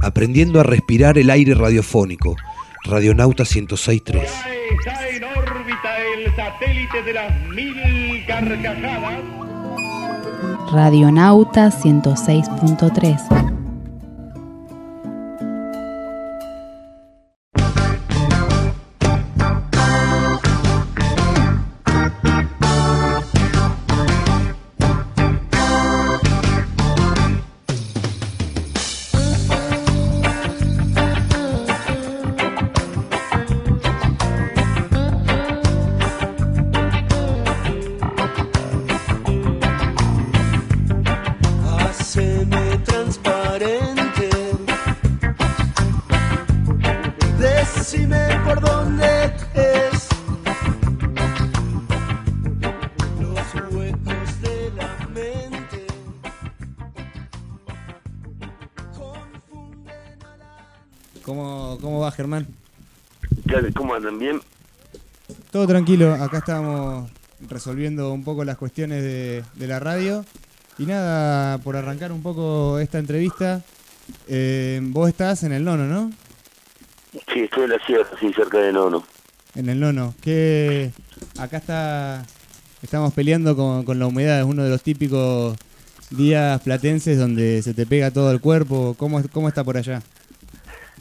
aprendiendo a respirar el aire radiofónico. Radionauta 106.3. Está en órbita el satélite de las mil carcajadas. Radionauta 106.3. tranquilo, acá estamos resolviendo un poco las cuestiones de, de la radio. Y nada, por arrancar un poco esta entrevista, eh, vos estás en el nono, ¿no? Sí, estoy en la sierra, sí, cerca de Nono. En el nono. Que acá está, estamos peleando con, con la humedad, es uno de los típicos días platenses donde se te pega todo el cuerpo. ¿Cómo, cómo está por allá?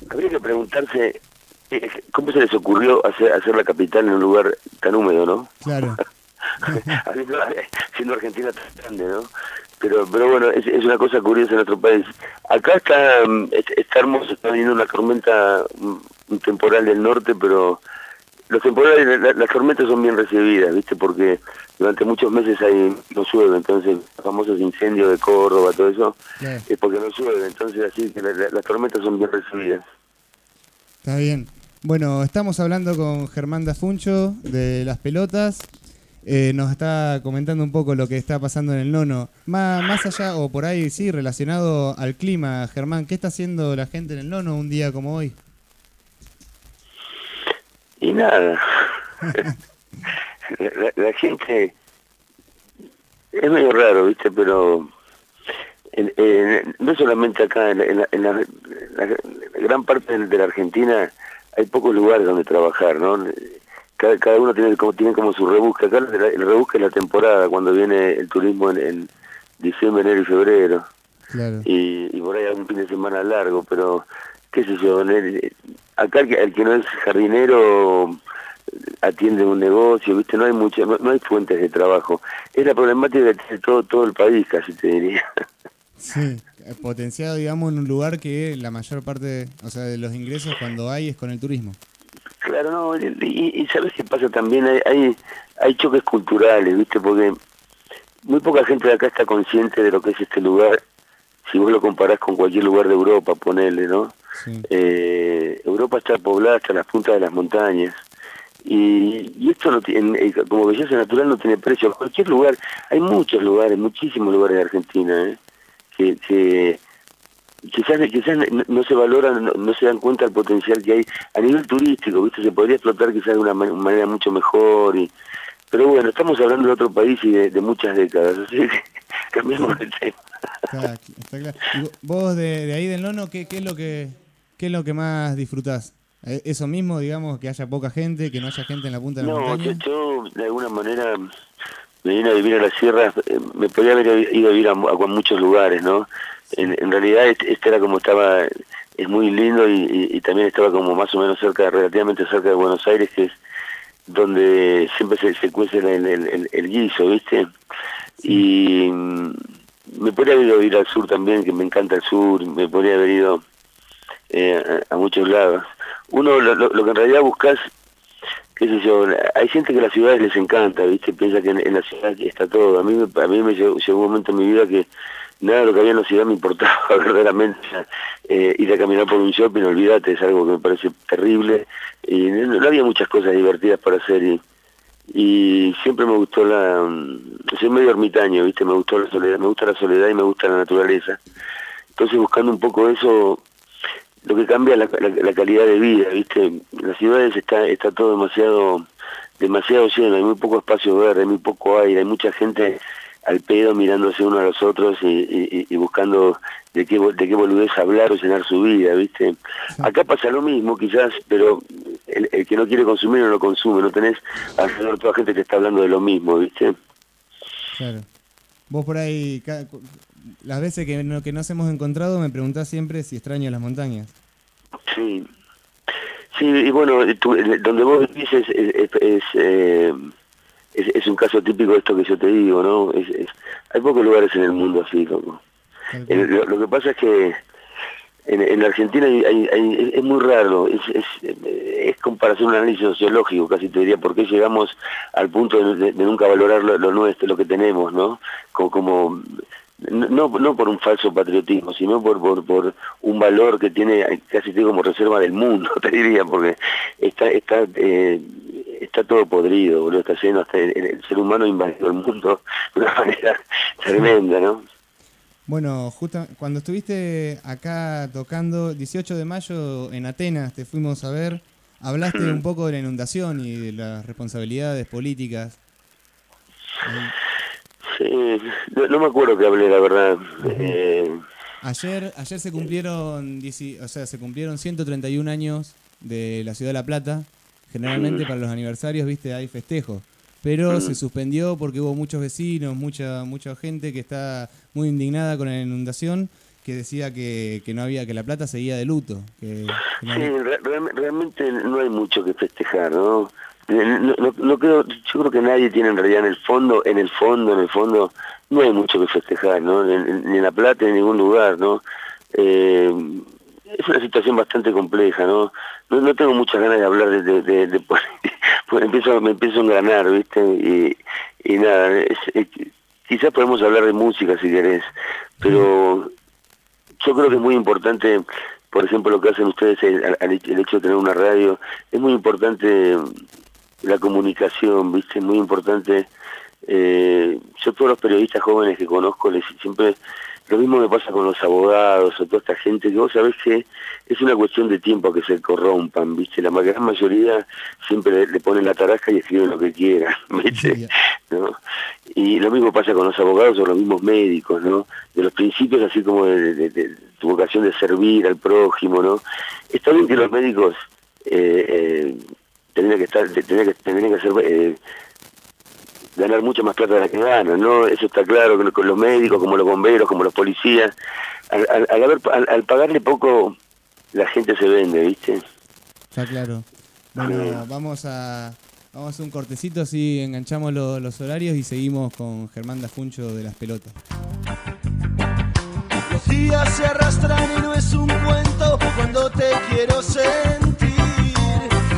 Habría que preguntarse cómo se les ocurrió hacer, hacer la capital en un lugar tan húmedo, ¿no? Claro. Siendo Argentina tan grande, ¿no? Pero, pero bueno, es, es una cosa curiosa en nuestro país. Acá está, mm, es- está hermoso, está viniendo una tormenta, mm, un temporal del norte, pero los temporales, la- las tormentas son bien recibidas, ¿viste? Porque durante muchos meses ahí no llueve, entonces los famosos incendios de Córdoba, todo eso, es porque no llueve, entonces así que la- la- las tormentas son bien recibidas. Está bien. Bueno, estamos hablando con Germán Dafuncho de Las Pelotas. Eh, nos está comentando un poco lo que está pasando en el nono. Má- más allá, o por ahí sí, relacionado al clima, Germán, ¿qué está haciendo la gente en el nono un día como hoy? Y nada, la, gente es medio raro, ¿viste? Pero en- en- no solamente acá, en, en la- la- gran parte de la Argentina hay pocos lugares donde trabajar, ¿no? Cada, cada uno tiene como, tiene como su rebusque. Acá el, rebusque es la temporada, cuando viene el turismo en, en diciembre, enero y febrero Claro. y, y por ahí algún fin de semana largo, pero qué sé yo, el- acá el que, el que no es jardinero atiende un negocio, viste, no hay mucha, no, no hay fuentes de trabajo. Es la problemática tiene todo, todo el país, casi te diría. Sí, eh, potenciado, digamos, en un lugar que la mayor parte, o sea, de los ingresos cuando hay es con el turismo. Claro, no, y, y- sabes qué pasa también, hay, hay, hay choques culturales, viste, porque muy poca gente de acá está consciente de lo que es este lugar, si vos lo comparás con cualquier lugar de Europa, ponele, ¿no? Sí. Eh, Europa está poblada hasta las puntas de las montañas. Y, y esto no tiene, eh, como belleza natural no tiene precio. Cualquier lugar, hay muchos lugares, muchísimos lugares de Argentina, ¿eh? Que, que quizás, quizás no, no se valoran, no, no se dan cuenta del potencial que hay a nivel turístico, ¿viste? Se podría explotar quizás de una ma- manera mucho mejor. y Pero bueno, estamos hablando de otro país y de, de muchas décadas, así que cambiamos de tema. Está, está claro. ¿Y vo- vos de, de ahí del nono, ¿qué, qué es lo que qué es lo que más disfrutás? Eh, Eso mismo, digamos, que haya poca gente, que no haya gente en la punta de la No, yo, montaña. yo de alguna manera me vine a vivir a las sierras, eh, me podía haber ido a vivir a, mu- a muchos lugares, ¿no? En, en realidad este, este era como estaba, es muy lindo y, y- y también estaba como más o menos cerca, relativamente cerca de Buenos Aires, que es donde siempre se, se cuece el, el- el- el guiso, ¿viste? Y mm, me podría haber ido a vivir al sur también, que me encanta el sur, me podría haber ido eh, a, a muchos lados. Uno lo, lo- lo que en realidad buscas qué sé yo, hay gente que a las ciudades les encanta, ¿viste? Piensa que en, la ciudad está todo. A mí, me- a mí me llegó, llegó un momento en mi vida que nada de lo que había en la ciudad me importaba verdaderamente. Eh, ir a caminar por un shopping, olvídate, es algo que me parece terrible. Y no, no había muchas cosas divertidas para hacer y, y siempre me gustó la... mm, Soy medio ermitaño, ¿viste? Me gustó la soledad, me gusta la soledad y me gusta la naturaleza. Entonces buscando un poco eso, lo que cambia la, la- la calidad de vida, ¿viste? En las ciudades está está todo demasiado demasiado lleno, hay muy poco espacio verde, hay muy poco aire, hay mucha gente al pedo mirándose uno a los otros y, y- y buscando de qué, de qué boludez hablar o llenar su vida, ¿viste? Acá pasa lo mismo quizás, pero el, el que no quiere consumir no lo consume, no tenés alrededor toda gente que está hablando de lo mismo, ¿viste? Claro. Vos por ahí, las veces que, no, que nos hemos encontrado, me preguntás siempre si extraño las montañas. Sí. Sí, y bueno, tú- el- donde vos vivís es, es, es, eh, es- es un caso típico de esto que yo te digo, ¿no? Es, es- hay pocos lugares en el mundo así, loco. Eh, lo, lo que pasa es que en, en Argentina hay- hay- hay- es, muy raro, es, es, eh, es como para hacer un análisis sociológico, casi te diría, por qué llegamos al punto de, de- de nunca valorar lo, lo nuestro, lo que tenemos, ¿no? Como, como no, no por un falso patriotismo, sino por, por, por un valor que tiene casi te digo, como reserva del mundo, te diría, porque está está eh, está todo podrido, boludo, está lleno, hasta el, el ser humano ha invadido el mundo de una manera tremenda, ¿no? Bueno, justo cuando estuviste acá tocando, 18 de mayo en Atenas, te fuimos a ver, hablaste un poco de la inundación y de las responsabilidades políticas. Sí, no, no me acuerdo que hablé, la verdad. Eh, Ayer, ayer se cumplieron, o sea, se cumplieron 131 años de la ciudad de La Plata. Generalmente para los aniversarios, viste, hay festejos. Pero se suspendió porque hubo muchos vecinos, mucha mucha gente que está muy indignada con la inundación, que decía que, que no había, que La Plata seguía de luto. Que, que no sí, re- real- realmente no hay mucho que festejar, ¿no? Eh, No, no- no creo, yo creo que nadie tiene en realidad en el fondo, en el fondo, en el fondo, no hay mucho que festejar, ¿no? Ni en, ni en La Plata, ni en ningún lugar, ¿no? Eh, es una situación bastante compleja, ¿no? No, no tengo muchas ganas de hablar de, de, de- porque empiezo, me empiezo a engranar, ¿viste? Y, y nada, es- quizás podemos hablar de música si querés, pero yo creo que es muy importante, por ejemplo, lo que hacen ustedes, el hecho de tener una radio, es muy importante la comunicación, ¿viste? Es muy importante. eh, yo todos los periodistas jóvenes que conozco, les siempre lo mismo me pasa con los abogados o toda esta gente, que vos sabés que es una cuestión de tiempo que se corrompan, ¿viste? La gran mayoría siempre le, le ponen la tarasca y escriben lo que quieran, ¿viste? ¿no? Y lo mismo pasa con los abogados o los mismos médicos, ¿no? De los principios así como de, de- de tu vocación de servir al prójimo, ¿no? Está bien que los médicos eh, eh, tendrían que estar, tendrían que, tendrían que hacer, eh, ganar mucha más plata de la que ganan, ¿no? Eso está claro, que con los médicos, como los bomberos, como los policías, al, al, al haber, al, al pagarle poco, la gente se vende, ¿viste? Está claro. Bueno, vamos a, vamos a hacer un cortecito, así enganchamos lo- los horarios y seguimos con Germán Dafuncho de las pelotas. Los días se arrastran y no es un cuento cuando te quiero sentir.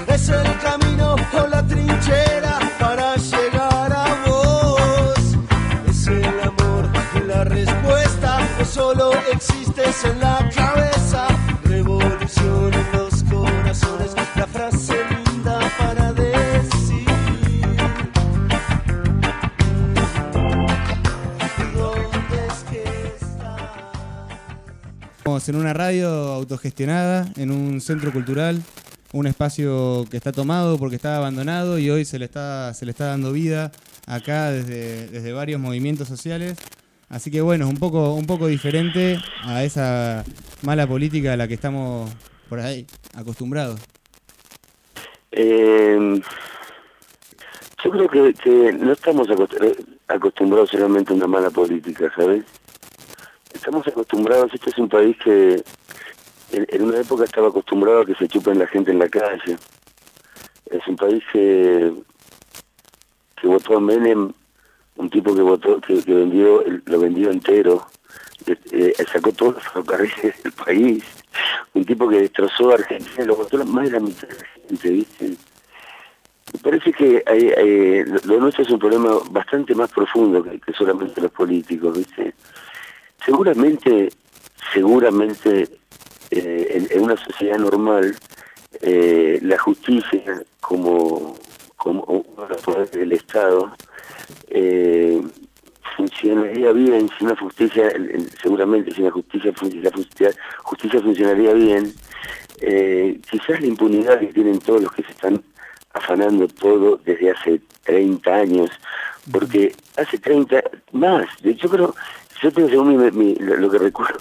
Es el camino existes en la cabeza. Revolución en los corazones, la frase linda para decir. ¿Dónde es que estás? Estamos en una radio autogestionada, en un centro cultural, un espacio que está tomado porque estaba abandonado y hoy se le está, se le está dando vida acá desde, desde varios movimientos sociales. Así que bueno, un poco, un poco diferente a esa mala política a la que estamos por ahí acostumbrados. Eh, yo creo que, que no estamos acost- acostumbrados solamente a una mala política, ¿sabes? Estamos acostumbrados, este es un país que en, en una época estaba acostumbrado a que se chupen la gente en la calle. Es un país que, que votó a Menem, un tipo que votó, que, que vendió, lo vendió entero, eh, sacó todos los ferrocarriles del país, un tipo que destrozó a Argentina, lo votó más de la mitad de la gente, ¿viste? Me parece que hay, hay- lo, nuestro es un problema bastante más profundo que, solamente los políticos, ¿viste? Seguramente, seguramente eh, en, en una sociedad normal eh, la justicia como, como uno de los poderes del Estado eh, funcionaría bien si una justicia, seguramente si una justicia, la justicia, justicia funcionaría bien, eh, quizás la impunidad que tienen todos los que se están afanando todo desde hace 30 años porque hace 30, más, hecho creo, yo tengo según mi, mi- lo que recuerdo,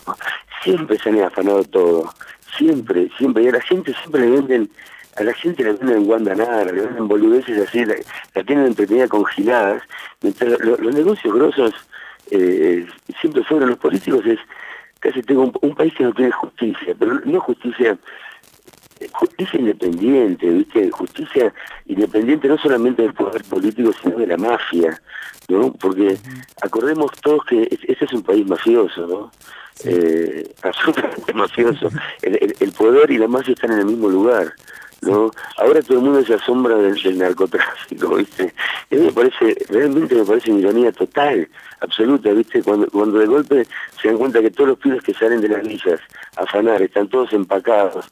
siempre se han afanado todo, siempre, siempre, y a la gente siempre le venden, a la gente le venden guandanara, le venden boludeces así, la, la tienen entretenida con giladas, mientras lo- los negocios grosos eh, siempre fueron los políticos, es casi tengo un, un país que no tiene justicia, pero no justicia justicia independiente, ¿viste? Justicia independiente no solamente del poder político, sino de la mafia, ¿no? Porque acordemos todos que es- este es un país mafioso, ¿no? Eh, absolutamente mafioso. El, el- el poder y la mafia están en el mismo lugar, ¿no? Ahora todo el mundo se asombra del, del narcotráfico, ¿viste? Y me parece, realmente me parece una ironía total, absoluta, ¿viste? Cuando, cuando de golpe se dan cuenta que todos los pibes que salen de las villas a afanar están todos empacados,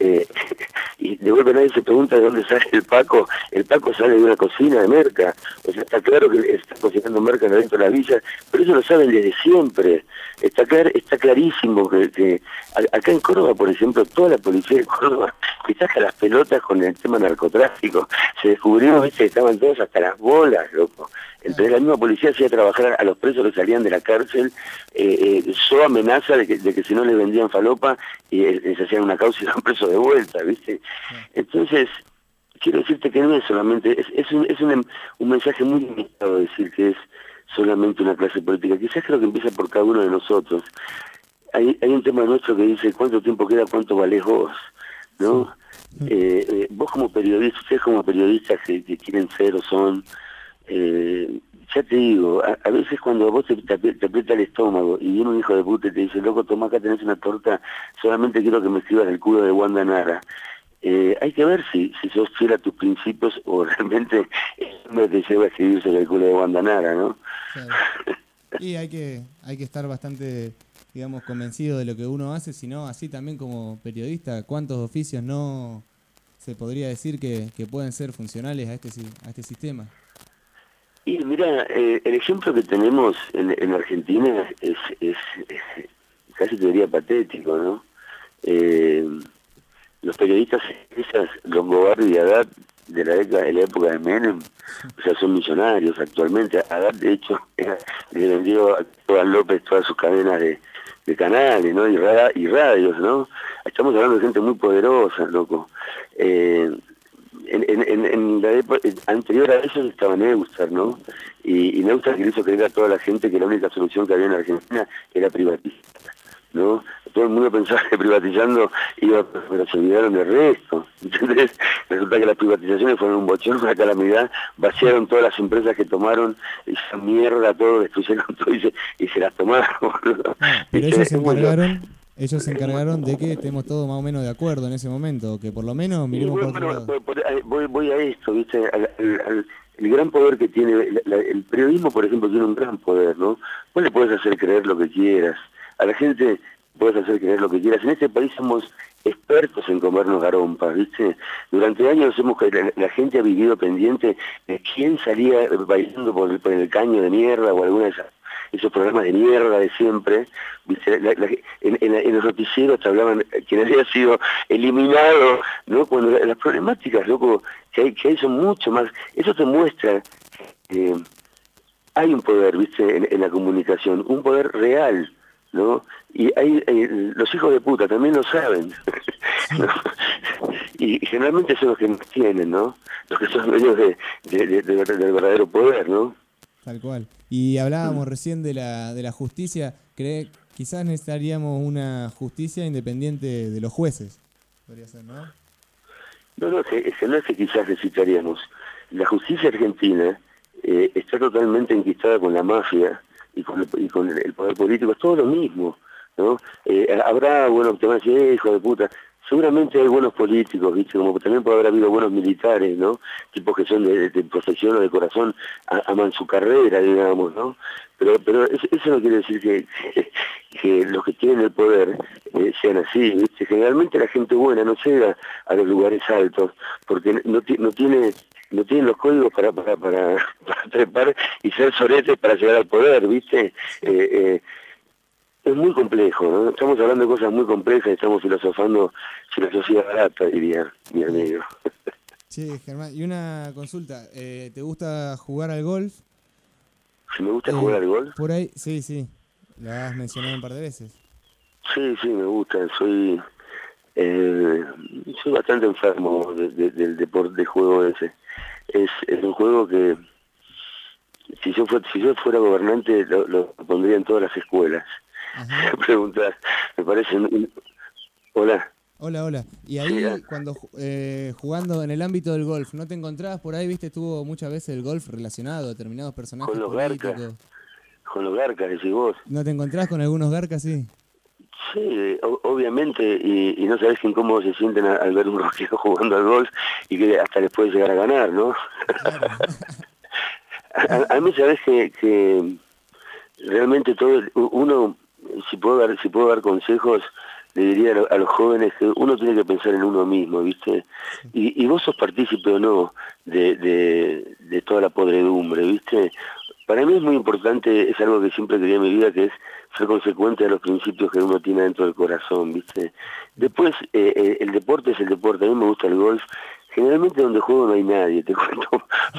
eh, y de golpe nadie se pregunta de dónde sale el Paco, el Paco sale de una cocina de merca, o sea, está claro que está cocinando merca dentro de la villa, pero eso lo saben desde siempre, está está clarísimo que, acá en Córdoba, por ejemplo, toda la policía de Córdoba está hasta las pelotas con el tema narcotráfico, se descubrió, viste, estaban todos hasta las bolas, loco. Entonces la misma policía hacía trabajar a los presos que salían de la cárcel, eh, eh, so amenaza de que, de que si no les vendían falopa, y eh, les hacían una causa y eran presos de vuelta, ¿viste? Entonces, quiero decirte que no es solamente, es, es, un, es un, un mensaje muy limitado decir que es solamente una clase política. Quizás creo que empieza por cada uno de nosotros. Hay, hay un tema nuestro que dice cuánto tiempo queda, cuánto valés vos, ¿no? Eh, eh, vos como periodista, ustedes como periodistas que, que quieren ser o son, eh, ya te digo, a, a veces cuando vos te, te, te aprieta el estómago y viene un hijo de puta y te dice, loco, toma acá tenés una torta, solamente quiero que me escribas el culo de Wanda Nara. Eh, hay que ver si, si sos fiel a tus principios o realmente hombre te lleva a escribir sobre el culo de Wanda Nara, ¿no? Y hay que, hay que estar bastante, digamos, convencido de lo que uno hace, sino así también como periodista, cuántos oficios no se podría decir que, que pueden ser funcionales a este, a este sistema. Y mira, eh, el ejemplo que tenemos en, en Argentina es, casi te diría patético, ¿no? Eh, los periodistas esas, Longobardi y Haddad de la, década, de la época de Menem, o sea, son millonarios actualmente. Haddad, de hecho, era- le vendió a Cristóbal López todas sus cadenas de, de canales, ¿no? Y, ra- y radios, ¿no? Estamos hablando de gente muy poderosa, loco. Eh, en, en, en, la época anterior a eso estaba Neustar, ¿no? Y, y Neustar le hizo creer a toda la gente que la única solución que había en Argentina era privatizar, ¿no? Todo el mundo pensaba que privatizando iba, pero se olvidaron del resto. Entonces, resulta que las privatizaciones fueron un bochorno, una calamidad, vaciaron todas las empresas que tomaron, hicieron mierda, todo, destruyeron todo y se, y se las tomaron. ellos se encargaron, ellos se encargaron de que estemos todos más o menos de acuerdo en ese momento, que por lo menos miremos por bueno, voy, voy a esto, ¿viste? Al- al- al- el gran poder que tiene, la- la- el periodismo, por ejemplo, tiene un gran poder, ¿no? Vos le puedes hacer creer lo que quieras, a la gente puedes hacer creer lo que quieras. En este país somos expertos en comernos garompas, ¿viste? Durante años hemos la, la gente ha vivido pendiente de quién salía bailando por por el caño de mierda o alguna de esas esos programas de mierda de siempre. La- la- en, los noticieros te hablaban eh, quien había sido eliminado, ¿no? Cuando la- las problemáticas, loco, que hay, que son mucho más, eso te muestra que hay un poder, ¿viste? En, la comunicación, un poder real, ¿no? Y hay, eh, los hijos de puta también lo saben. Y, generalmente son los que nos tienen, ¿no? Los que son dueños de- del verdadero poder, ¿no? Tal cual. Y hablábamos recién de la, de la justicia. ¿Cree, quizás necesitaríamos una justicia independiente de los jueces. Podría ser, ¿no? No, no, que, que no es que quizás necesitaríamos. La justicia argentina eh, está totalmente enquistada con la mafia y con, y con el, poder político, es todo lo mismo, ¿no? Eh, habrá, bueno, te van a decir, "Eh, hijo de puta, seguramente hay buenos políticos, ¿viste? Como también puede haber habido buenos militares, ¿no? Tipos que son de, profesión o de corazón, a- aman su carrera, digamos, ¿no? Pero, pero eso, no quiere decir que, que, que los que tienen el poder eh, sean así, ¿viste? Generalmente la gente buena no llega a los lugares altos porque no, no tiene no tienen los códigos para, para, para, para trepar y ser soretes para llegar al poder, ¿viste? Eh, eh, es muy complejo, ¿no? Estamos hablando de cosas muy complejas, estamos filosofando filosofía barata, diría mi amigo. Sí, Germán, y una consulta. eh, ¿Te gusta jugar al golf? Si me gusta Eh, jugar al golf, Por ahí, sí, sí. Lo has mencionado un par de veces. sí, sí, me gusta. Soy eh, soy bastante enfermo de- de- del deporte, del juego ese. Es, es un juego que si yo, fue, si yo fuera gobernante lo, lo pondría en todas las escuelas. Ajá. Preguntar, me parece... un- Hola. Hola, hola. Y ahí, Sí, ah. cuando eh, jugando en el ámbito del golf, ¿no te encontrabas por ahí, viste, estuvo muchas veces el golf relacionado a determinados personajes Con los políticos? garcas. Con los garcas, decís vos. ¿No te encontrás con algunos garcas, sí? Sí, o- obviamente, y, y no sabes incómodo se sienten al ver un rockero jugando al golf y que hasta les puede llegar a ganar, ¿no? a, a mí sabes que, que realmente todo, uno, si puedo dar, si puedo dar consejos, le diría a, lo- a los jóvenes que uno tiene que pensar en uno mismo, ¿viste? Y, y vos sos partícipe o no de, de, de toda la podredumbre, ¿viste? Para mí es muy importante, es algo que siempre quería en mi vida, que es ser consecuente de los principios que uno tiene dentro del corazón, ¿viste? Después, eh, eh, el deporte es el deporte, a mí me gusta el golf. Generalmente donde juego no hay nadie, te cuento,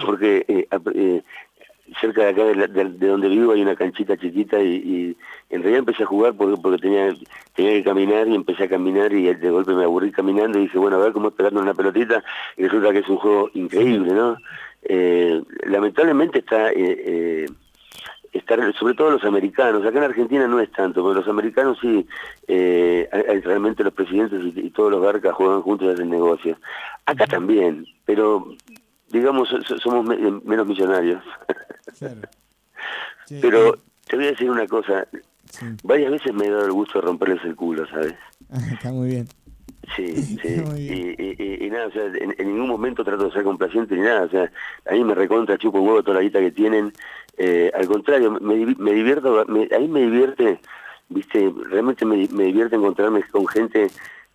porque eh, eh, cerca de acá de, la- de- de donde vivo hay una canchita chiquita y, y en realidad empecé a jugar porque, porque tenía, tenía que caminar y empecé a caminar y de golpe me aburrí caminando y dije, bueno, a ver cómo es pegarme una pelotita y resulta que es un juego increíble, ¿no? Eh, lamentablemente está... Eh, eh, estar, sobre todo los americanos, acá en Argentina no es tanto, pero los americanos sí, eh, realmente los presidentes y, y todos los garcas juegan juntos y hacen negocios. Acá también, pero digamos, so- so- somos me- menos millonarios. Claro. Pero te voy a decir una cosa, sí. varias veces me he dado el gusto de romperles el culo, ¿sabes? Está muy bien. Sí, sí. Y, bien. y- y- y nada, o sea, en, en ningún momento trato de ser complaciente ni nada. O sea, a mí me recontra chupo huevo toda la guita que tienen. Eh, al contrario, me, me divierto, me, a mí me divierte, viste, realmente me, me divierte encontrarme con gente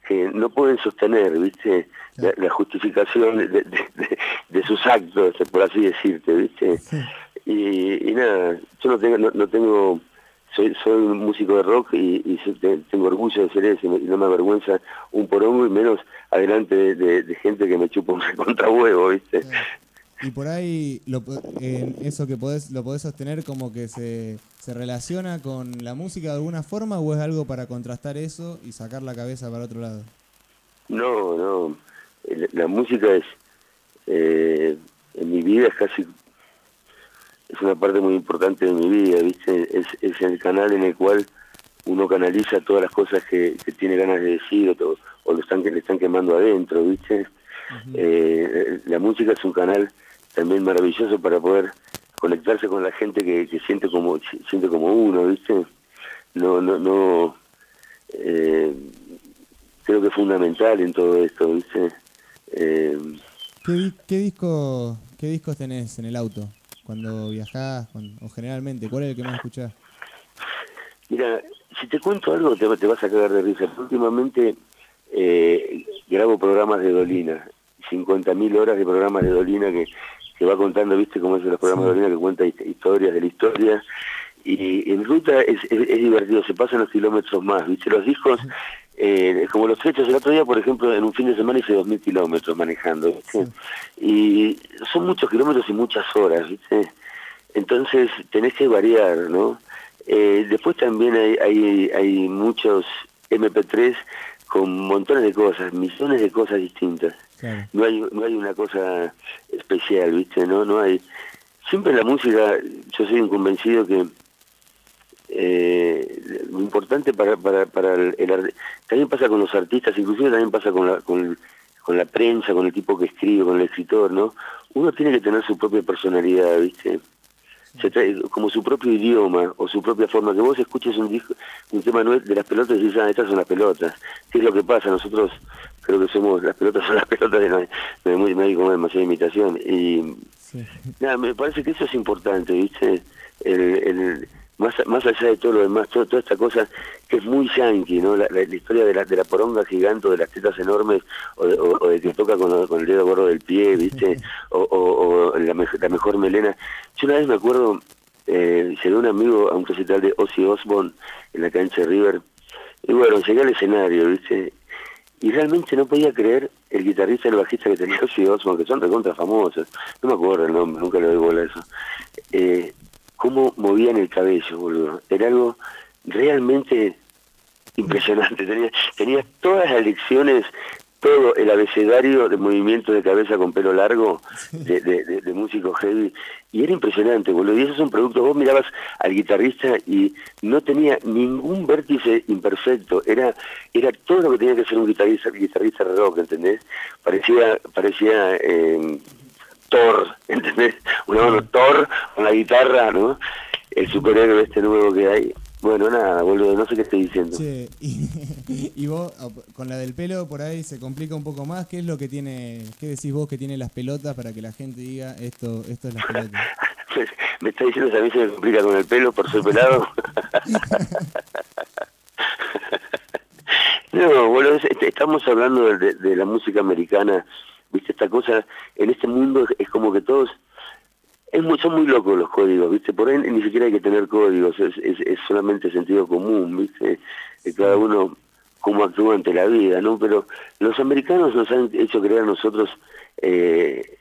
que no pueden sostener, viste, la, la justificación de, de- de- de sus actos, por así decirte, viste. Y, y nada, yo no tengo, no, no tengo soy, soy un músico de rock y, y sí te- tengo orgullo de ser ese y no me avergüenza un porongo y menos adelante de, de- de gente que me chupa un contra huevo, ¿viste? Y por ahí, lo, en eso que podés, lo podés sostener como que se, se relaciona con la música de alguna forma o es algo para contrastar eso y sacar la cabeza para otro lado. No, no, la, la música es, eh, en mi vida es casi, es una parte muy importante de mi vida, ¿viste? Es, es el canal en el cual uno canaliza todas las cosas que, que tiene ganas de decir o, o lo están, que le están quemando adentro, ¿viste? Eh, la música es un canal también maravilloso para poder conectarse con la gente que, que siente como siente como uno, ¿viste? No, no, no. eh, creo que es fundamental en todo esto, ¿viste? Eh, ¿Qué, qué disco, ¿Qué discos tenés en el auto cuando viajás cuando- o generalmente? ¿Cuál es el que más escuchás? Mira, si te cuento algo te, te vas a cagar de risa. Últimamente eh, grabo programas de Dolina, 50.000 horas de programas de Dolina que, que va contando, ¿viste? Como es los programas de Dolina que cuenta hist- historias de la historia. Y en ruta es, es- es divertido, se pasan los kilómetros más, ¿viste? Los discos, eh, como los hechos, el otro día, por ejemplo, en un fin de semana hice 2.000 kilómetros manejando, ¿viste? Y son muchos kilómetros y muchas horas, ¿viste? Entonces tenés que variar, ¿no? Eh, después también hay, hay, hay muchos MP3 con montones de cosas, millones de cosas distintas. Claro. No hay, no hay una cosa especial, ¿viste? No, no hay. Siempre la música, yo soy un convencido que eh, lo importante para, para, para el, el también pasa con los artistas, inclusive también pasa con la, con, con la prensa, con el tipo que escribe, con el escritor, ¿no? Uno tiene que tener su propia personalidad, ¿viste? Se trae como su propio idioma o su propia forma, que vos escuches un disco, un tema de las pelotas y dices, ah, estas son las pelotas. ¿Qué es lo que pasa? Nosotros creo que somos, las pelotas son las pelotas, de no, hay- no hay muy- no hay demasiada imitación. Y Sí. Nada, me parece que eso es importante, ¿viste? El, el, más, más allá de todo lo demás, todo- toda esta cosa que es muy yankee, ¿no? La, la- la historia de la, de la poronga gigante, o de las tetas enormes, o de, o- o de que toca con, con el dedo gordo del pie, ¿viste? O, o- o la, mej- la mejor melena. Yo una vez me acuerdo, eh, llegué un amigo a un recital de Ozzy Osbourne en la cancha de River, y bueno, llegué al escenario, ¿viste? Y realmente no podía creer el guitarrista y el bajista que tenía Ozzy Osbourne, que son recontra famosos. No me acuerdo el nombre, nunca le doy bola eso. Eh, cómo movían el cabello, boludo. Era algo realmente impresionante. Tenía, tenía todas las lecciones, todo el abecedario de movimiento de cabeza con pelo largo de, de, de, de músico heavy. Y era impresionante, boludo. Y eso es un producto, vos mirabas al guitarrista y no tenía ningún vértice imperfecto. Era era todo lo que tenía que ser un guitarrista, guitarrista rock, ¿entendés? Parecía, parecía eh, Thor, ¿entendés? Una mano Thor con la guitarra, ¿no? El superhéroe este nuevo que hay. Bueno, nada, boludo, no sé qué estoy diciendo. Che, y, y vos, con la del pelo, por ahí se complica un poco más. ¿Qué es lo que tiene, qué decís vos que tiene las pelotas para que la gente diga esto, esto es las pelotas? me está diciendo que a mí se me complica con el pelo por ser pelado. no, boludo, es- estamos hablando de, de la música americana, viste, esta cosa, en este mundo es como que todos, es muy, son muy locos los códigos, viste, por ahí ni siquiera hay que tener códigos, es, es, es solamente sentido común, viste, que cada uno cómo actúa ante la vida, ¿no? Pero los americanos nos han hecho creer a nosotros, eh,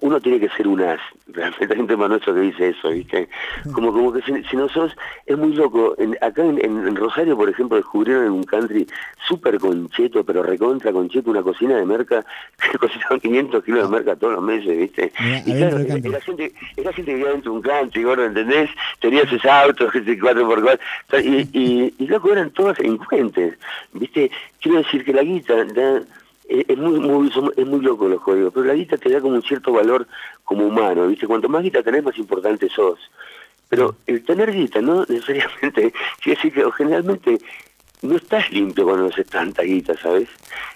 uno tiene que ser un as, realmente hay un tema nuestro que dice eso, ¿viste? Como, como que si, si no sos, es muy loco. En- acá en, Rosario, por ejemplo, descubrieron en un country súper concheto, pero recontra concheto, una cocina de merca, que cocinaban 500 kilos de merca todos los meses, ¿viste? Y claro, era, era gente, era gente que vivía dentro de un country, gordo, ¿entendés? Tenía esos autos, ese 4x4, y, y, y loco, eran todos delincuentes, ¿viste? Quiero decir que la guita... da- es es muy, muy, es muy loco los códigos, pero la guita te da como un cierto valor como humano, ¿viste? Cuanto más guita tenés, más importante sos. Pero el tener guita no necesariamente quiere decir que generalmente no estás limpio cuando haces tanta guita, ¿sabes?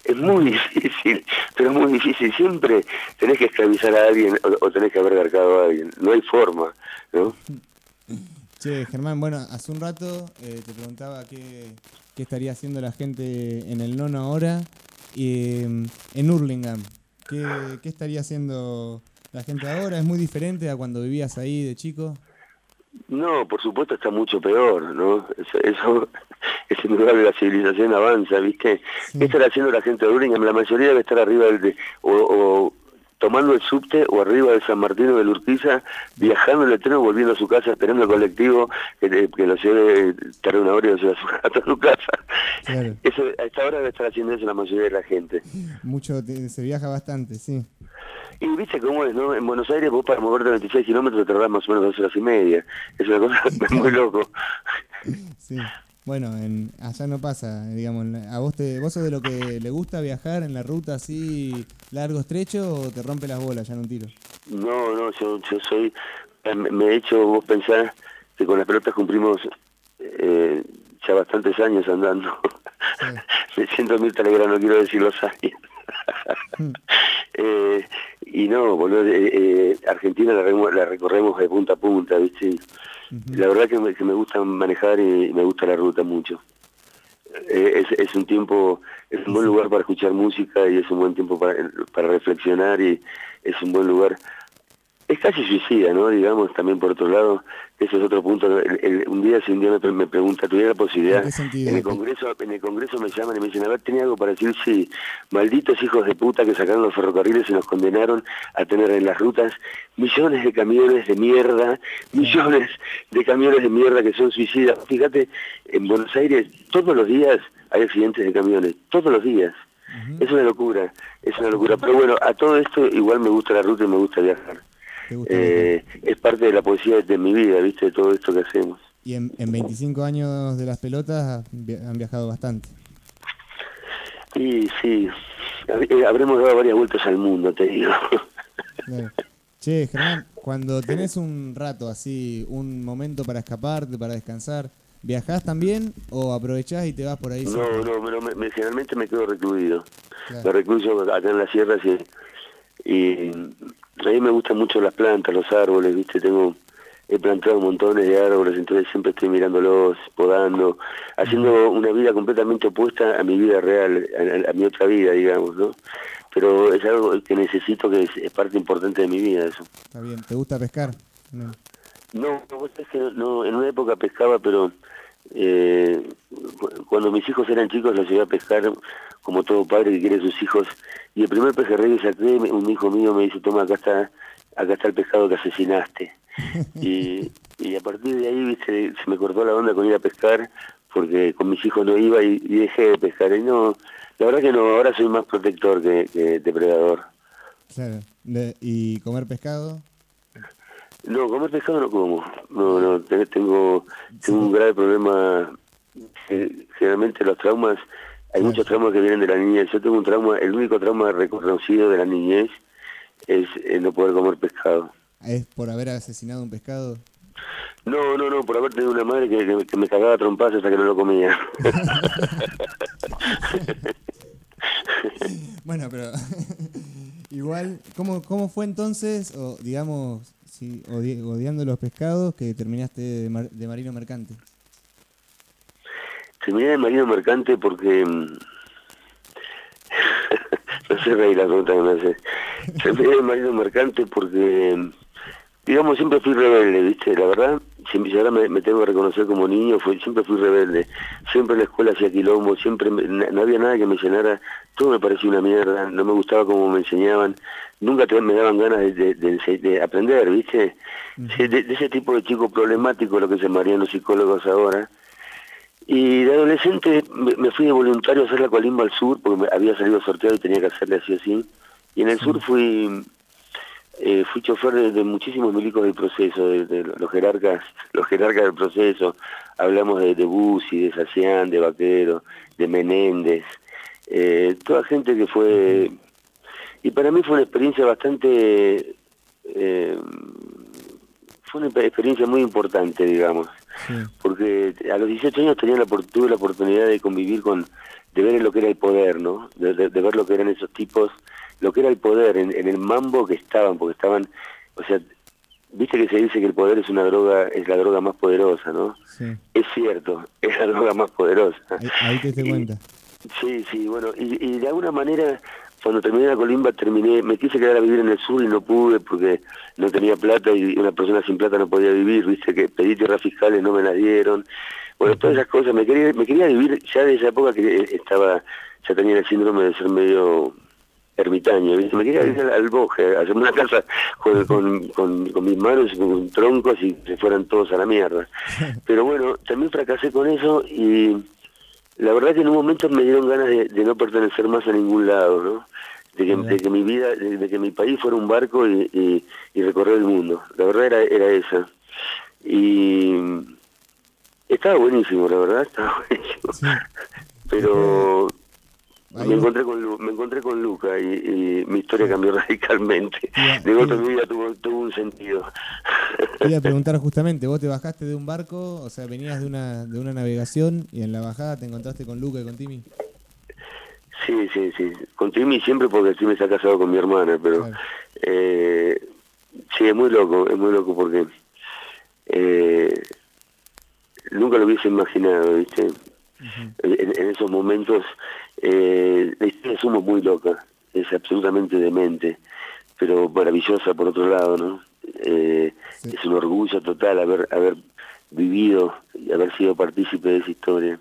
Es muy difícil, pero es muy difícil. Siempre tenés que esclavizar a alguien o, o tenés que haber garcado a alguien. No hay forma, ¿no? Che, Germán, bueno, hace un rato eh, te preguntaba qué, qué estaría haciendo la gente en el nono ahora em, en Hurlingham. ¿Qué, ¿Qué estaría haciendo la gente ahora? ¿Es muy diferente a cuando vivías ahí de chico? No, por supuesto está mucho peor, ¿no? Eso, eso es indudable, la civilización avanza, ¿viste? ¿Qué estará haciendo la gente de Birmingham? La mayoría debe estar arriba del, de- o, o tomando el subte o arriba de San Martín o de Urquiza, viajando en el tren o volviendo a su casa, esperando el colectivo que, te- que lo lleve, tarde una hora y lo lleve hasta su casa. Claro. Eso, a esta hora debe estar haciendo eso la mayoría de la gente. Mucho, te- se viaja bastante, sí. Y viste cómo es, ¿no? En Buenos Aires vos para moverte 26 kilómetros te tardás más o menos dos horas y media. Es una cosa muy loco. Sí. Bueno, en, allá no pasa, digamos, a vos te, vos sos de lo que le gusta viajar en la ruta así largo estrecho o te rompe las bolas ya en un tiro. No, no, yo, yo soy, eh, me me he hecho vos pensar que con las pelotas cumplimos eh, ya bastantes años andando. me siento Mirta Legrand, no quiero decir los años. eh, y no, boludo, eh, eh, Argentina la, la recorremos de punta a punta, ¿viste? La verdad que me, que me gusta manejar y me gusta la ruta mucho. Eh, es, es un tiempo, es un buen lugar para escuchar música y es un buen tiempo para, para reflexionar y es un buen lugar. Es casi suicida, ¿no? Digamos, también por otro lado, ese es otro punto. El- el- un día, si un día me, pre- me pregunta, ¿tuviera la posibilidad? ¿En qué sentido? En el Congreso en el Congreso me llaman y me dicen, a ver, ¿tenía algo para decir? Sí, malditos hijos de puta que sacaron los ferrocarriles y nos condenaron a tener en las rutas millones de camiones de mierda, millones de camiones de mierda que son suicidas. Fíjate, en Buenos Aires todos los días hay accidentes de camiones, todos los días. Es una locura, es una locura. Pero bueno, a todo esto igual me gusta la ruta y me gusta viajar. ¿Te gusta Eh, es parte de la poesía de mi vida, ¿viste? De todo esto que hacemos. Y en, en 25 años de las pelotas han viajado bastante. Y sí, eh, habremos dado varias vueltas al mundo, te digo. Claro. Che, Germán, cuando tenés un rato así, un momento para escaparte, para descansar, ¿viajás también o aprovechás y te vas por ahí? No, siempre? no, pero me- me- generalmente me quedo recluido. Claro. Me recluyo acá en las sierras y, y a mí me gustan mucho las plantas, los árboles, ¿viste? Tengo he plantado montones de árboles, entonces siempre estoy mirándolos, podando, haciendo una vida completamente opuesta a mi vida real, a, a- a mi otra vida, digamos, ¿no? Pero es algo que necesito, que es, es parte importante de mi vida, eso. Está bien. ¿Te gusta pescar? No. No, vos sabés que no, en una época pescaba, pero eh, cuando mis hijos eran chicos los llevé a pescar como todo padre que quiere a sus hijos. Y el primer pejerrey que saqué, un hijo mío me dice, toma, acá está, acá está el pescado que asesinaste. y, y a partir de ahí, viste, se me cortó la onda con ir a pescar, porque con mis hijos no iba y, y dejé de pescar. Y no, la verdad que no, ahora soy más protector que, que depredador. Claro. ¿Y comer pescado? No, comer pescado no como. No, no, te- tengo, tengo un grave problema. Generalmente los traumas, hay Sí. muchos traumas que vienen de la niñez. Yo tengo un trauma, el único trauma reconocido de la niñez es eh, no poder comer pescado. ¿Es por haber asesinado un pescado? No, no, no, por haber tenido una madre que, que- que me cagaba trompadas hasta que no lo comía. Bueno, pero igual, ¿cómo, ¿cómo fue entonces, o digamos, si, odi- odiando los pescados, que terminaste de, mar- de marino mercante? Terminé de marino mercante porque... mm, no sé reír la pregunta que me hace. Terminé de marino mercante porque, mm, digamos, siempre fui rebelde, ¿viste? La verdad, siempre, si ahora me, me tengo que reconocer como niño, fue, siempre fui rebelde. Siempre en la escuela hacía quilombo, siempre me- no había nada que me llenara. Todo me parecía una mierda, no me gustaba como me enseñaban. Nunca te- me daban ganas de, de- de ense- de aprender, ¿viste? De, ese tipo de chico problemático, lo que se llamarían los psicólogos ahora. Y de adolescente me, fui de voluntario a hacer la colimba al sur, porque me había salido sorteado y tenía que hacerle así o así. Y en el sur fui eh, fui chofer de, de muchísimos milicos del proceso, de, de los jerarcas los jerarcas del proceso. Hablamos de, de Bussi, de Sacián, de Vaquero, de Menéndez. eh, toda gente que fue... Y para mí fue una experiencia bastante... eh, fue una experiencia muy importante, digamos Sí. porque a los 18 años tenía la, tuve la oportunidad de convivir con, de ver lo que era el poder, ¿no? De, de- de ver lo que eran esos tipos, lo que era el poder, en, en el mambo que estaban, porque estaban, o sea, viste que se dice que el poder es una droga, es la droga más poderosa, ¿no? Sí. Es cierto, es la droga más poderosa. Ahí, ahí te Y- cuenta. Sí, sí, bueno, y, y de alguna manera, cuando terminé la colimba, terminé, me quise quedar a vivir en el sur y no pude porque no tenía plata y una persona sin plata no podía vivir, viste, que pedí tierras fiscales, no me las dieron. Bueno, todas esas cosas, me quería, me quería vivir ya de esa época que estaba, ya tenía el síndrome de ser medio ermitaño, ¿viste? me quería vivir al, al bosque, hacerme una casa con, con, con, con mis manos y con troncos y se fueran todos a la mierda. Pero bueno, también fracasé con eso y la verdad que en un momento me dieron ganas de, de no pertenecer más a ningún lado, ¿no? De que, de que mi vida, de, de que mi país fuera un barco y, y, y recorrer el mundo. La verdad era, era esa. Y estaba buenísimo, la verdad, estaba buenísimo. Sí. Pero Ahí me encontré con Lu- me encontré con Luca y, y mi historia cambió radicalmente. Ya, De golpe mi vida tuvo, tuvo un sentido. Te iba a preguntar justamente, vos te bajaste de un barco, o sea, venías de una, de una navegación y en la bajada te encontraste con Luca y con Timmy. Sí, sí, sí. Con Timmy siempre porque Timmy se ha casado con mi hermana, pero Claro. eh, sí, es muy loco, es muy loco porque eh, nunca lo hubiese imaginado, ¿viste? En, en esos momentos eh, la historia de Sumo es muy loca, es absolutamente demente, pero maravillosa por otro lado, ¿no? Eh, Sí. Es un orgullo total haber, haber vivido y haber sido partícipe de esa historia.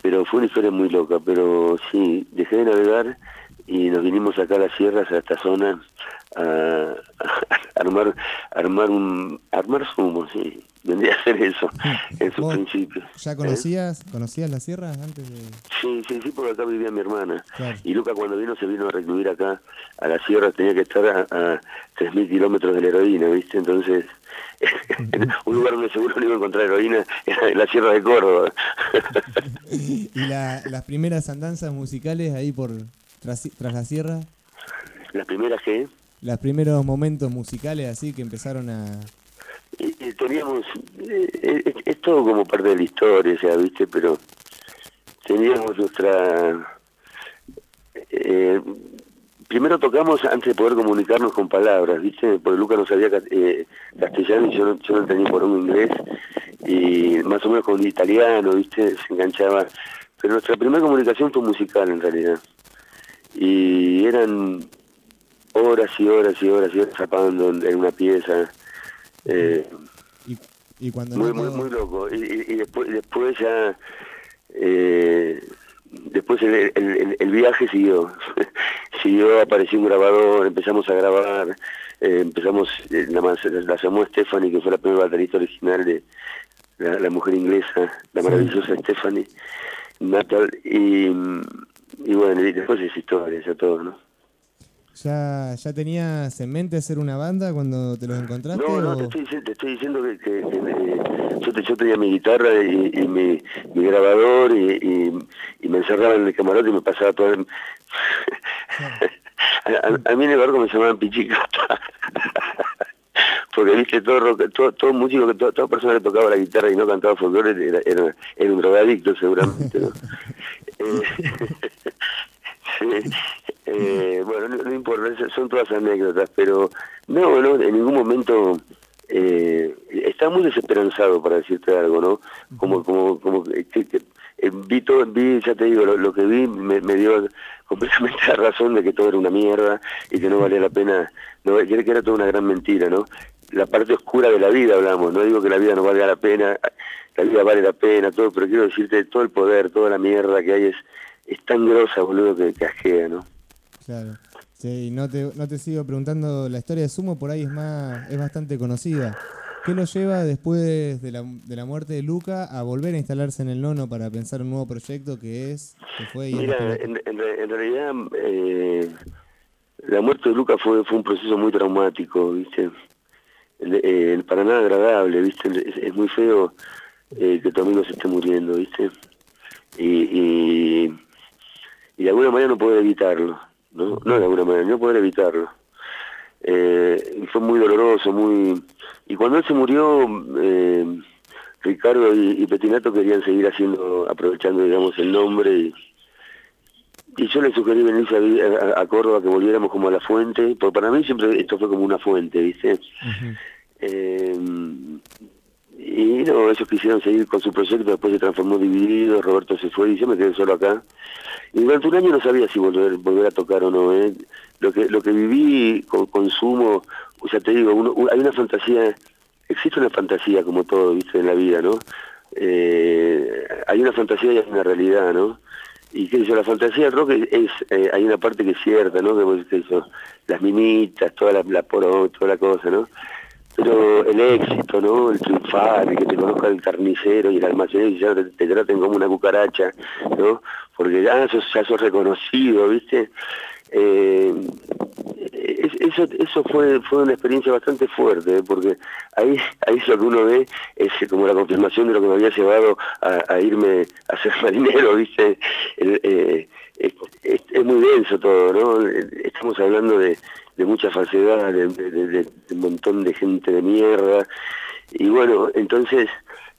Pero fue una historia muy loca, pero sí, dejé de navegar y nos vinimos acá a las sierras, a esta zona, a, a armar armar un armar sumo, sí, vendría a ser eso, en sus ¿Vos principios. ¿Ya ¿eh? conocías, conocías las sierras antes de...? Sí, sí, sí, porque acá vivía mi hermana. Claro. Y Luca cuando vino se vino a recluir acá a la sierra, tenía que estar a, a 3.000 kilómetros de la heroína, ¿viste? Entonces, un lugar donde seguro no iba a encontrar heroína era la sierra de Córdoba. ¿Y la- las primeras andanzas musicales ahí por tras, tras la sierra? Las primeras que... Los primeros momentos musicales así que empezaron a... y- teníamos... eh, eh, es todo como parte de la historia, o sea, ¿viste? Pero teníamos nuestra... eh, primero tocamos antes de poder comunicarnos con palabras, ¿viste? Porque Luca no sabía ca- eh, castellano y yo no, yo no entendía por un inglés y más o menos con el italiano, ¿viste? Se enganchaba. Pero nuestra primera comunicación fue musical en realidad. Y eran horas y horas y horas y horas zapando en, una pieza. Eh, Y, y cuando muy, muy, muy loco. Y, y- y después, después ya, eh, después el, el- el- viaje siguió. siguió, apareció un grabador, empezamos a grabar. eh, empezamos, eh, la, la llamó Stephanie, que fue la primera baterista original de la, la mujer inglesa, la maravillosa Stephanie Natal, y, y bueno, y después es historia, ya todo, ¿no? ¿Ya, ¿Ya tenías en mente hacer una banda cuando te los encontraste? No, no, o- te estoy, te estoy diciendo que, que- que, eh, yo, te- yo tenía mi guitarra y, y mi, mi grabador y, y- y me encerraba en el camarote y me pasaba todo el... a, a- a mí en el barco me llamaban Pichicata. Porque viste, todo, rock- todo, todo músico, que to- toda persona que tocaba la guitarra y no cantaba folclore era, era, era un drogadicto seguramente, ¿no? Eh, sí, eh, bueno, no, no importa, son todas anécdotas, pero no, no, en ningún momento eh, estaba muy desesperanzado para decirte algo, ¿no? Como, como, como que, que- eh, vi todo, vi, ya te digo, lo, lo que vi me, me dio completamente la razón de que todo era una mierda y que no valía la pena, no, que que era toda una gran mentira, ¿no? La parte oscura de la vida hablamos, no digo que la vida no valga la pena, la vida vale la pena, todo, pero quiero decirte, todo el poder, toda la mierda que hay es, es tan grosa, boludo, que, que ajea, ¿no? Claro. Sí, no te, no te sigo preguntando, la historia de Sumo por ahí es más es bastante conocida. ¿Qué lo lleva después de la, de la muerte de Luca a volver a instalarse en el nono para pensar un nuevo proyecto que es, que fue Mira, en, en re- en realidad eh, la muerte de Lucas fue, fue un proceso muy traumático, ¿viste? El- eh, para nada agradable, ¿viste? Es, es muy feo eh, que tu amigo se esté muriendo, ¿viste? Y, y, y de alguna manera no poder evitarlo, ¿no? No de alguna manera, no poder evitarlo. Eh, y fue muy doloroso, muy... Y cuando él se murió, eh, Ricardo y, y Petinato querían seguir haciendo, aprovechando, digamos, el nombre y, y yo le sugerí venirse a- a Córdoba, que volviéramos como a la fuente, porque para mí siempre esto fue como una fuente, ¿viste? Eh, y no, ellos quisieron seguir con su proyecto, después se transformó dividido, Roberto se fue y yo me quedé solo acá. Y durante un año no sabía si volver volver a tocar o no. ¿eh? Lo que lo que viví con consumo, o sea, te digo, uno- hay una fantasía, existe una fantasía como todo, ¿viste? En la vida, ¿no? Eh, hay una fantasía y hay una realidad, ¿no? Y qué sé yo, la fantasía del rock es, eh, hay una parte que es cierta, ¿no? Que qué sé yo, las minitas, toda la, la poro, toda la cosa, ¿no? Pero el éxito, ¿no? El triunfar, el que te conozca el carnicero y el almacenero y ya te, te traten como una cucaracha, ¿no? Porque ya sos, ya sos reconocido, ¿viste? Eh, es- eso eso fue fue una experiencia bastante fuerte, ¿eh? porque ahí ahí lo que uno ve es como la confirmación de lo que me había llevado a, a irme a ser marinero, ¿viste? Eh, es- es muy denso todo, ¿no? Estamos hablando de, de mucha falsedad, de, un montón de gente de mierda. Y bueno, entonces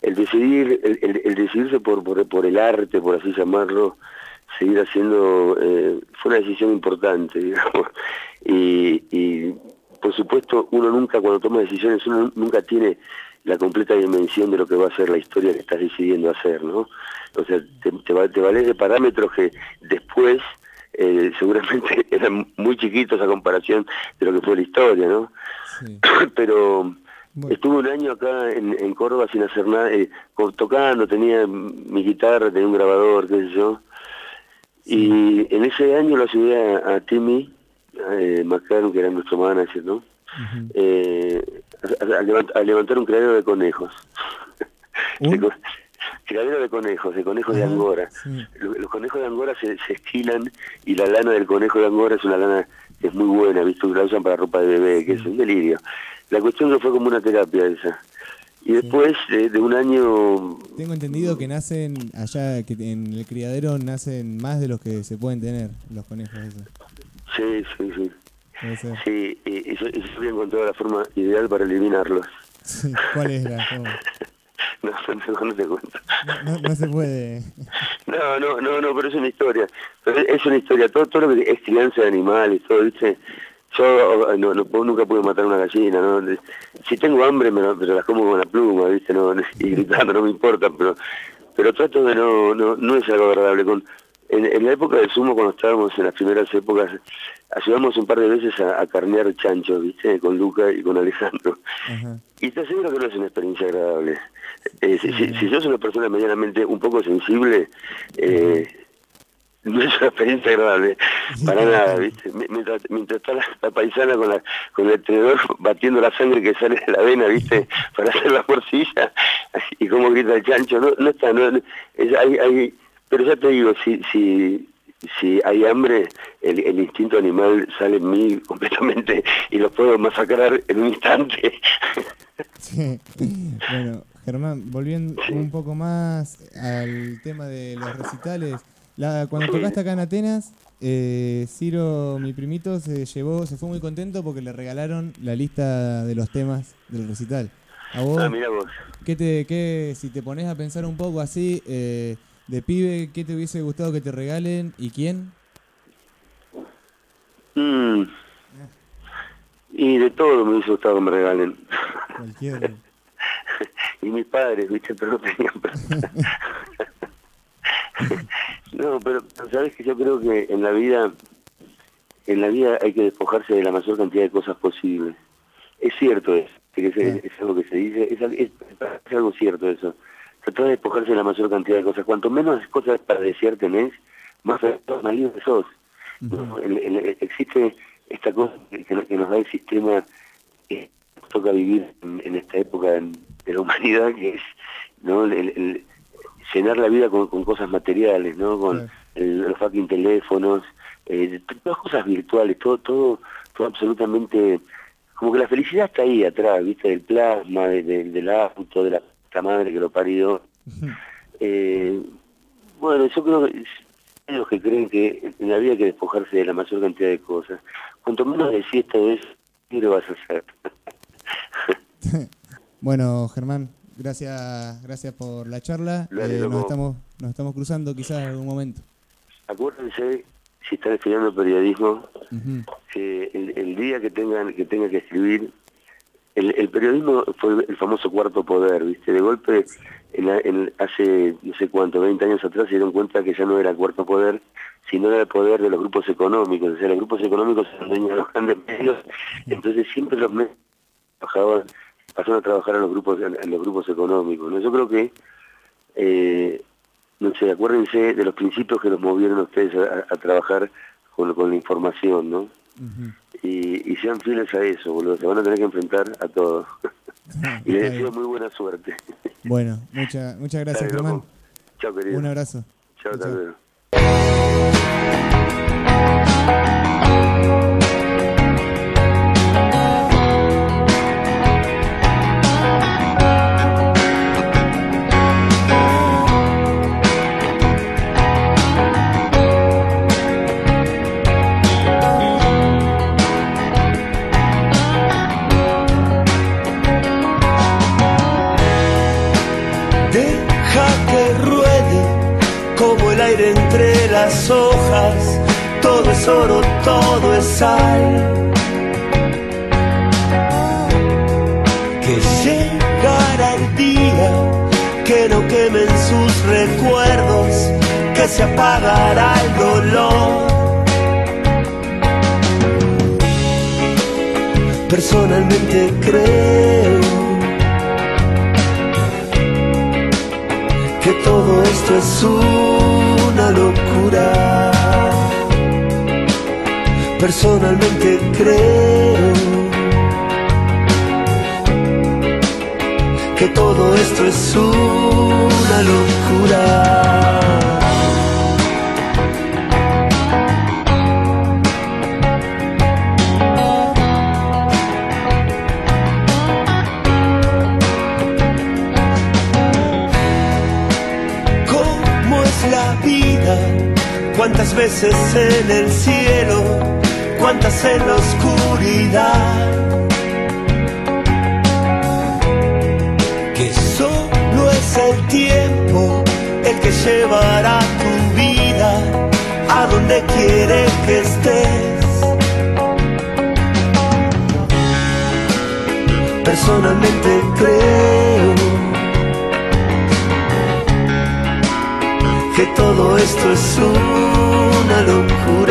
el decidir, el, decidirse por, por, el arte, por así llamarlo, seguir haciendo, eh, fue una decisión importante, digamos. Y, y por supuesto, uno nunca, cuando toma decisiones, uno nunca tiene la completa dimensión de lo que va a ser la historia que estás decidiendo hacer, ¿no? O sea, te, te, te vales de parámetros que después eh, seguramente eran muy chiquitos a comparación de lo que fue la historia, ¿no? Sí. Pero Bueno. estuve un año acá en, en Córdoba sin hacer nada, eh, tocando, tenía mi guitarra, tenía un grabador, qué sé yo. Y en ese año lo ayudé a, a Timmy eh, que era nuestro manager, ¿no? Eh, a, a- a levant- a levantar un criadero de conejos. ¿Un? De criadero de conejos, de conejos de Angora. sí. Los conejos de Angora se, se esquilan y la lana del conejo de Angora es una lana que es muy buena, ¿viste? La usan para ropa de bebé, que es un delirio. La cuestión que fue como una terapia esa. Y después de, de un año, Tengo entendido que nacen allá, que en el criadero nacen más de los que se pueden tener, los conejos esos. sí, sí, sí. Sí, y, y y encontrado la forma ideal para eliminarlos. Sí, ¿Cuál es la forma? No, no, no te cuento. No, no- se puede. No, no, no, no, pero es una historia. Pero es una historia. Todo, todo lo que es crianza de animales, todo, ¿viste? Yo no, nunca pude matar una gallina, ¿no? Si tengo hambre, me, pero las como con la pluma, ¿viste? No, y gritando, no me importa, pero pero trato de no, no, no es algo agradable. Con, en, en la época del sumo, cuando estábamos en las primeras épocas, ayudamos un par de veces a, a carnear chanchos, ¿viste? Con Luca y con Alejandro. Y te aseguro que no es una experiencia agradable. Eh, si, si, si sos una persona medianamente un poco sensible, eh, no, no es una experiencia agradable, para nada, ¿viste? Mientras, mientras está la, paisana con, la, con el tenedor batiendo la sangre que sale de la vena, ¿viste? Para hacer la porcilla, y como grita el chancho, no, no está, no, hay, hay, pero ya te digo, si, si, si hay hambre, el, el, instinto animal sale en mí completamente y lo puedo masacrar en un instante. Sí. Bueno, Germán, volviendo un poco más al tema de los recitales, la, cuando tocaste acá en Atenas, eh, Ciro, mi primito, se llevó, se fue muy contento porque le regalaron la lista de los temas del recital. A vos, ah, mira vos. ¿qué te, qué, si te pones a pensar un poco así, eh, de pibe, ¿qué te hubiese gustado que te regalen y quién? Mm. Y de todo me hubiese gustado que me regalen. Cualquiera. y mis padres, viste, pero no tenían No, pero sabes que yo creo que en la vida, en la vida hay que despojarse de la mayor cantidad de cosas posibles. Es cierto eso, es, es, algo que se dice, es, es, algo cierto eso. Tratar de despojarse de la mayor cantidad de cosas. Cuanto menos cosas para desear tenés, más, más libre sos. existe esta cosa que, nos da el sistema que nos toca vivir en, esta época de la humanidad, que es no el, llenar la vida con, cosas materiales, ¿no? Con los fucking teléfonos, eh, todas cosas virtuales, todo, todo, todo absolutamente, como que la felicidad está ahí atrás, viste, del plasma, del auto, de la madre que lo parió. eh, bueno, yo creo que hay los que creen que la hay que despojarse de la mayor cantidad de cosas. Cuanto menos de siesta de eso, ¿qué lo vas a hacer? bueno, Germán, Gracias, gracias por la charla. Eh, nos estamos, nos estamos cruzando quizás en algún momento. Acuérdense, si están estudiando periodismo, que el, día que tengan que tenga que escribir, el, periodismo fue el famoso cuarto poder, ¿viste? De golpe, en, hace no sé cuánto, 20 años atrás se dieron cuenta que ya no era cuarto poder, sino era el poder de los grupos económicos. O sea, los grupos económicos eran dueños de los grandes medios, entonces siempre los medios bajaban pasaron a trabajar en los grupos en los grupos económicos. Yo creo que, eh, no sé, acuérdense de los principios que los movieron a ustedes a, trabajar con, con, la información, ¿no? y, sean fieles a eso, boludo. Se van a tener que enfrentar a todo. y les deseo muy buena suerte. bueno, muchas muchas gracias, Germán. Chao, querido. Un abrazo. Chao, chao. Que llegará el día que no quemen sus recuerdos, que se apagará el dolor. Personalmente creo que todo esto es una locura. Personalmente creo que todo esto es una locura. cuántas veces en el cielo, cuántas en la oscuridad. Que solo es el tiempo el que llevará tu vida a donde quiere que estés. Personalmente creo que todo esto es una locura.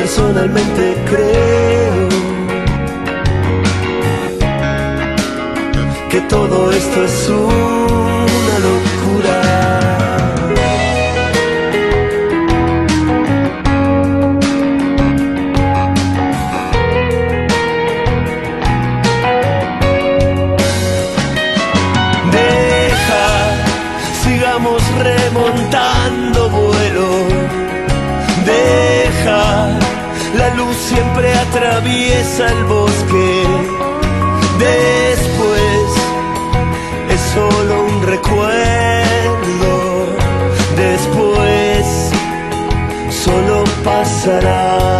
Personalmente creo que todo esto es una siempre atraviesa el bosque. Después es solo un recuerdo. Después solo pasará.